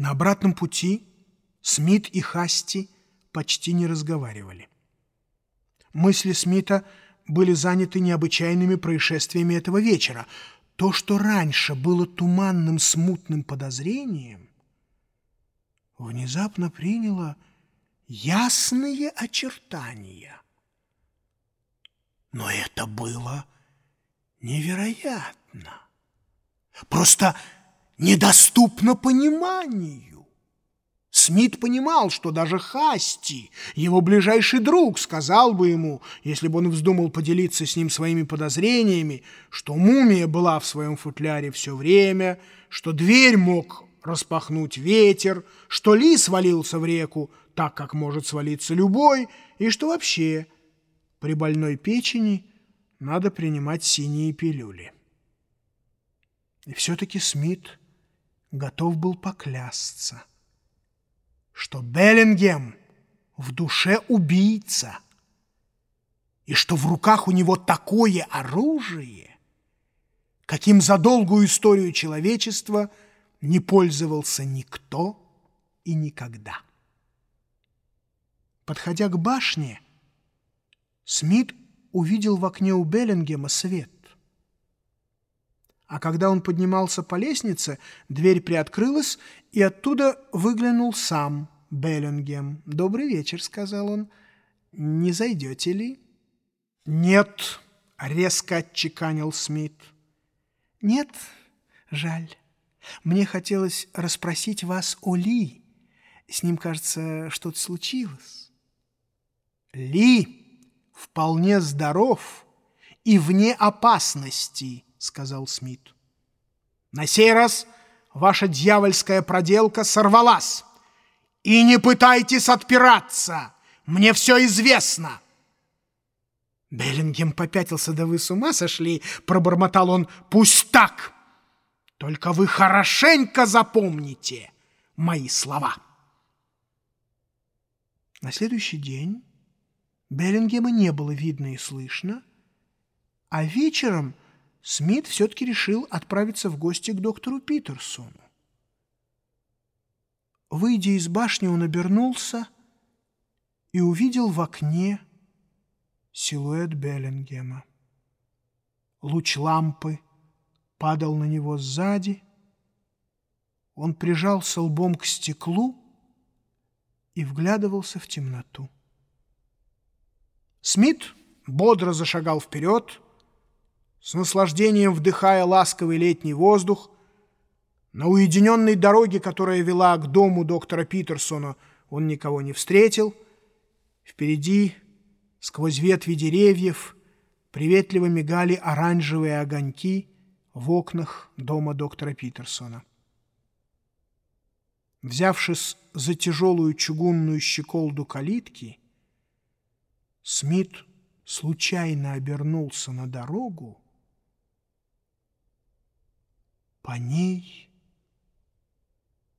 На обратном пути Смит и Хасти почти не разговаривали. Мысли Смита были заняты необычайными происшествиями этого вечера. То, что раньше было туманным, смутным подозрением, внезапно приняло ясные очертания. Но это было невероятно. Просто недоступно пониманию. Смит понимал, что даже Хасти, его ближайший друг, сказал бы ему, если бы он вздумал поделиться с ним своими подозрениями, что мумия была в своем футляре все время, что дверь мог распахнуть ветер, что лис свалился в реку так, как может свалиться любой, и что вообще при больной печени надо принимать синие пилюли. И все-таки Смит готов был поклясться, что Беллингем в душе убийца, и что в руках у него такое оружие, каким за долгую историю человечества не пользовался никто и никогда. Подходя к башне, Смит увидел в окне у Беллингема свет. А когда он поднимался по лестнице, дверь приоткрылась, и оттуда выглянул сам Беллингем. «Добрый вечер», — сказал он. «Не зайдете ли?» «Нет», — резко отчеканил Смит. «Нет, жаль. Мне хотелось расспросить вас о Ли. С ним, кажется, что-то случилось». «Ли вполне здоров и вне опасности», — сказал Смит. «На сей раз ваша дьявольская проделка сорвалась. И не пытайтесь отпираться, мне все известно». Беллингем попятился, да вы с ума сошли, пробормотал он. «Пусть так! Только вы хорошенько запомните мои слова!» На следующий день Беллингема не было видно и слышно, а вечером Смит все-таки решил отправиться в гости к доктору Питерсону. Выйдя из башни, он обернулся и увидел в окне силуэт Беллингема. Луч лампы падал на него сзади. Он прижался лбом к стеклу и вглядывался в темноту. Смит бодро зашагал вперед, с наслаждением вдыхая ласковый летний воздух. На уединенной дороге, которая вела к дому доктора Питерсона, он никого не встретил. Впереди, сквозь ветви деревьев, приветливо мигали оранжевые огоньки в окнах дома доктора Питерсона. Взявшись за тяжелую чугунную щеколду калитки, Смит случайно обернулся на дорогу по ней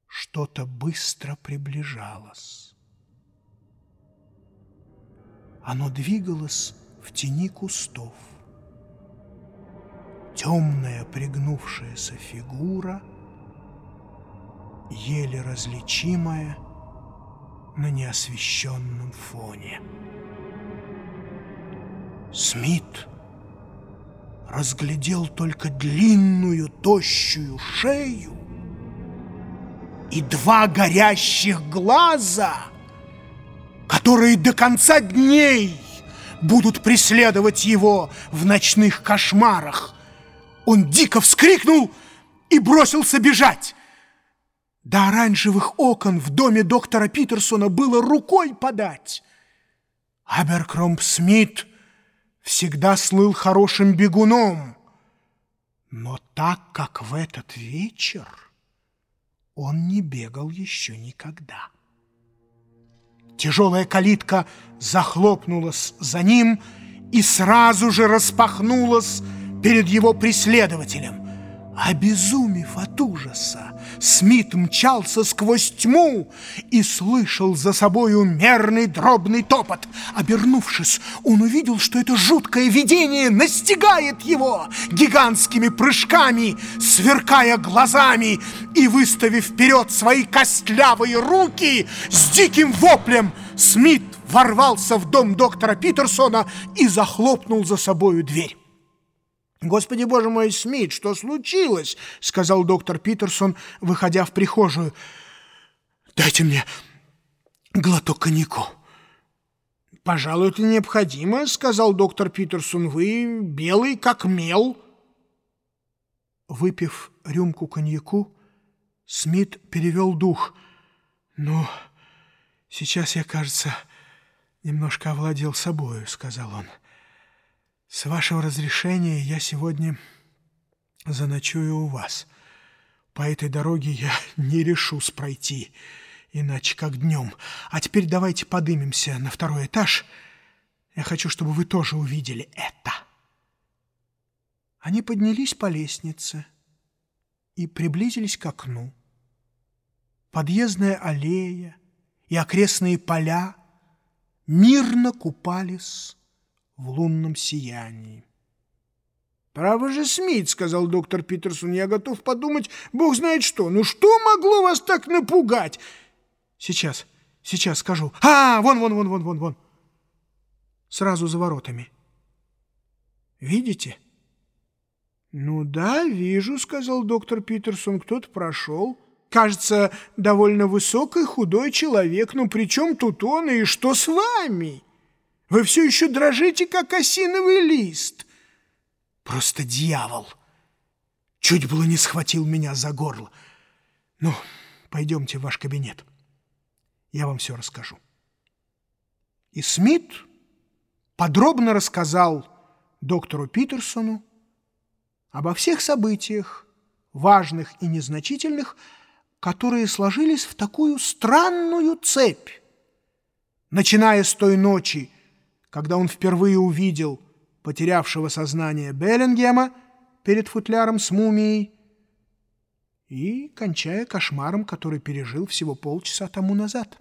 что-то быстро приближалось. Оно двигалось в тени кустов. Темная пригнувшаяся фигура, еле различимая на неосвещенном фоне. Смит разглядел только длинную тощую шею и два горящих глаза, которые до конца дней будут преследовать его в ночных кошмарах. Он дико вскрикнул и бросился бежать. До оранжевых окон в доме доктора Питерсона было рукой подать. Аберкромп Смит — всегда слыл хорошим бегуном. Но так, как в этот вечер, он не бегал еще никогда. Тяжелая калитка захлопнулась за ним и сразу же распахнулась перед его преследователем. Обезумев от ужаса, Смит мчался сквозь тьму и слышал за собою мерный дробный топот. Обернувшись, он увидел, что это жуткое видение настигает его гигантскими прыжками, сверкая глазами и выставив вперед свои костлявые руки с диким воплем. Смит ворвался в дом доктора Питерсона и захлопнул за собою дверь. «Господи, боже мой, Смит, что случилось?» — сказал доктор Питерсон, выходя в прихожую. «Дайте мне глоток коньяку». «Пожалуй, это необходимо», — сказал доктор Питерсон. «Вы белый, как мел». Выпив рюмку коньяку, Смит перевел дух. «Ну, сейчас я, кажется, немножко овладел собою», — сказал он. С вашего разрешения я сегодня заночую у вас. По этой дороге я не решусь пройти, иначе как днем. А теперь давайте подымемся на второй этаж. Я хочу, чтобы вы тоже увидели это. Они поднялись по лестнице и приблизились к окну. Подъездная аллея и окрестные поля мирно купались в лунном сиянии. «Право же, Смит», — сказал доктор Питерсон, — «я готов подумать, бог знает что. Ну что могло вас так напугать?» «Сейчас, сейчас скажу. А, вон, вон, вон, вон, вон, вон. Сразу за воротами. Видите?» «Ну да, вижу», — сказал доктор Питерсон, — «кто-то прошел». «Кажется, довольно высокий худой человек, но при чем тут он и что с вами?» Вы все еще дрожите, как осиновый лист. Просто дьявол. Чуть было не схватил меня за горло. Ну, пойдемте в ваш кабинет. Я вам все расскажу. И Смит подробно рассказал доктору Питерсону обо всех событиях, важных и незначительных, которые сложились в такую странную цепь. Начиная с той ночи, когда он впервые увидел потерявшего сознание Беллингема перед футляром с мумией и кончая кошмаром, который пережил всего полчаса тому назад.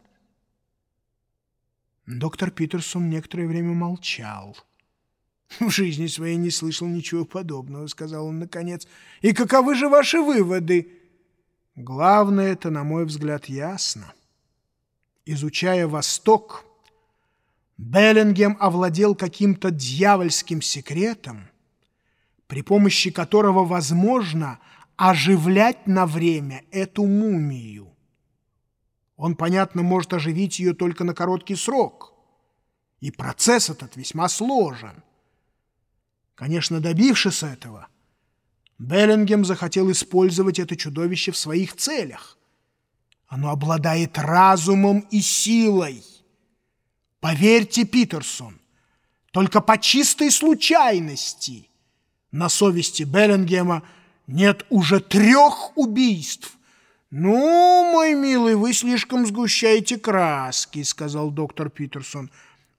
Доктор Питерсон некоторое время молчал. «В жизни своей не слышал ничего подобного», — сказал он наконец. «И каковы же ваши выводы?» «Главное это, на мой взгляд, ясно. Изучая Восток...» Беллингем овладел каким-то дьявольским секретом, при помощи которого возможно оживлять на время эту мумию. Он, понятно, может оживить ее только на короткий срок, и процесс этот весьма сложен. Конечно, добившись этого, Беллингем захотел использовать это чудовище в своих целях. Оно обладает разумом и силой – Поверьте, Питерсон, только по чистой случайности на совести Беллингема нет уже трех убийств. «Ну, мой милый, вы слишком сгущаете краски», — сказал доктор Питерсон.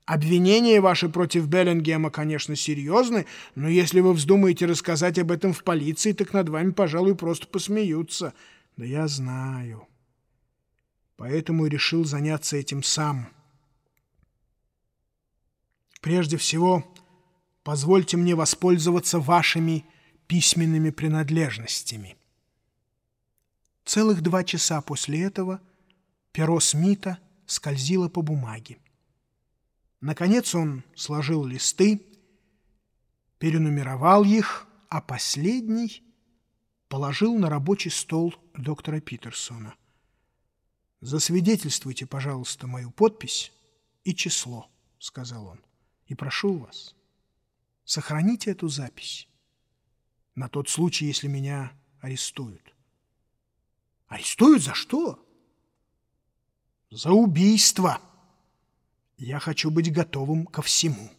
«Обвинения ваши против Беллингема, конечно, серьезны, но если вы вздумаете рассказать об этом в полиции, так над вами, пожалуй, просто посмеются». «Да я знаю. Поэтому решил заняться этим сам». Прежде всего, позвольте мне воспользоваться вашими письменными принадлежностями. Целых два часа после этого перо Смита скользило по бумаге. Наконец он сложил листы, перенумеровал их, а последний положил на рабочий стол доктора Питерсона. «Засвидетельствуйте, пожалуйста, мою подпись и число», — сказал он. И прошу вас, сохраните эту запись на тот случай, если меня арестуют. Арестуют за что? За убийство. Я хочу быть готовым ко всему.